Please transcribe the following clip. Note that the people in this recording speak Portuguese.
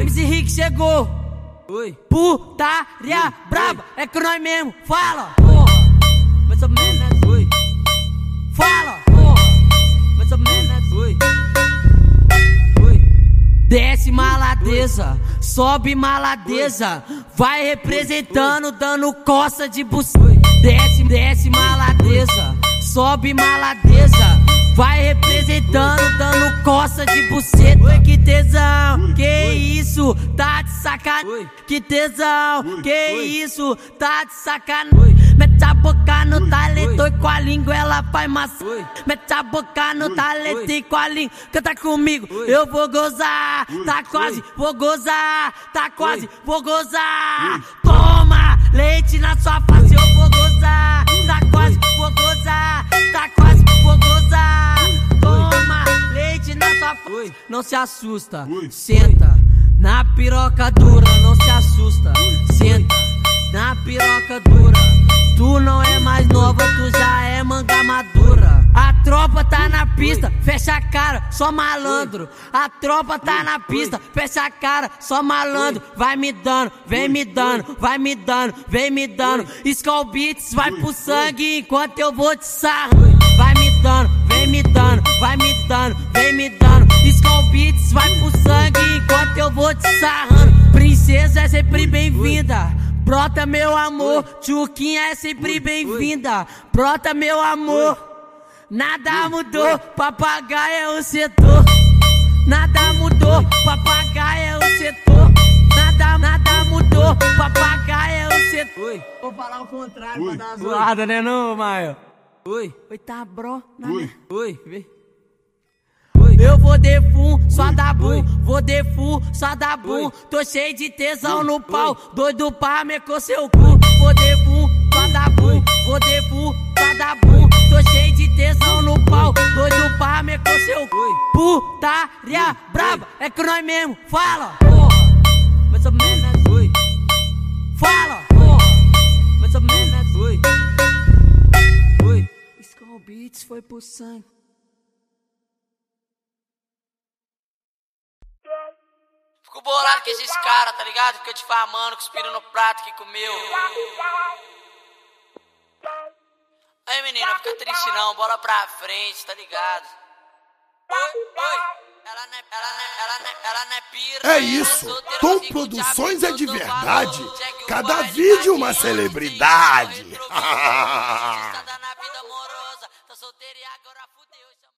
Oi. MC Rick chegou. Oi. Putaria Oi. braba, é que nós mesmo. Fala. Porra. Mais ou menos. Oi. Fala. Porra. Mais ou menos. Oi. Oi. Desce maladeza, sobe maladeza, vai representando, dando coça de buceta. Desce, desce maladeza, sobe maladeza, vai representando, coça de buceta. Oi, que tesão, que isso, tá de sacanagem. Que tesão, que isso, tá de sacanagem. Mete a boca no talento e com a língua ela faz massa. Mete a boca no talento e com a língua. Canta comigo. Eu vou gozar, tá quase, vou gozar, tá quase, vou gozar. Toma leite na sua não se assusta, senta na piroca dura, não se assusta, senta na piroca dura. Tu não é mais nova, tu já é manga madura. A tropa tá na pista, fecha a cara, só malandro. A tropa tá na pista, fecha a cara, só malandro. Vai me dando, vem me dando, vai me dando, vem me dando. Skull Beats vai pro sangue enquanto eu vou te sarrando. Vai me dando, vem me dando, vai me dando, vem me dando. Skull Beats vai pro sangue enquanto eu vou te sarrando. Princesa é sempre bem-vinda. Brota meu amor, Tchuquinha é sempre bem-vinda. Brota meu amor, nada mudou, papagaio é o setor. Nada mudou, papagaio é o setor. Nada, nada mudou, papagaio é o setor. Vou falar o contrário Oi. pra dar uma zoada, né, não, Maio? Oi. Oi, tá, bro? Oi. Oi, vem. Eu vou de fum, só dá bum, vou de fum, só dá bum. Tô cheio de tesão no pau, doido pra meter seu cu. Vou de fum, só dá bum, vou de fum, só dá bum. Tô cheio de tesão no pau, doido pra meter seu cu. Putaria braba, é que nós mesmo, fala. Porra, mais ou menos, oi. Fala, porra, mais ou menos, oi. Oi. Skull Beats foi pro sangue. Fico bolado com esses caras, tá ligado? Fica difamando, cuspindo no prato que comeu. Aí menina, fica triste não, bola pra frente, tá ligado? Oi, oi. Ela não é, ela não é, ela não é, ela não é pira. É isso. Tom Produções é de verdade. Cada vídeo uma celebridade.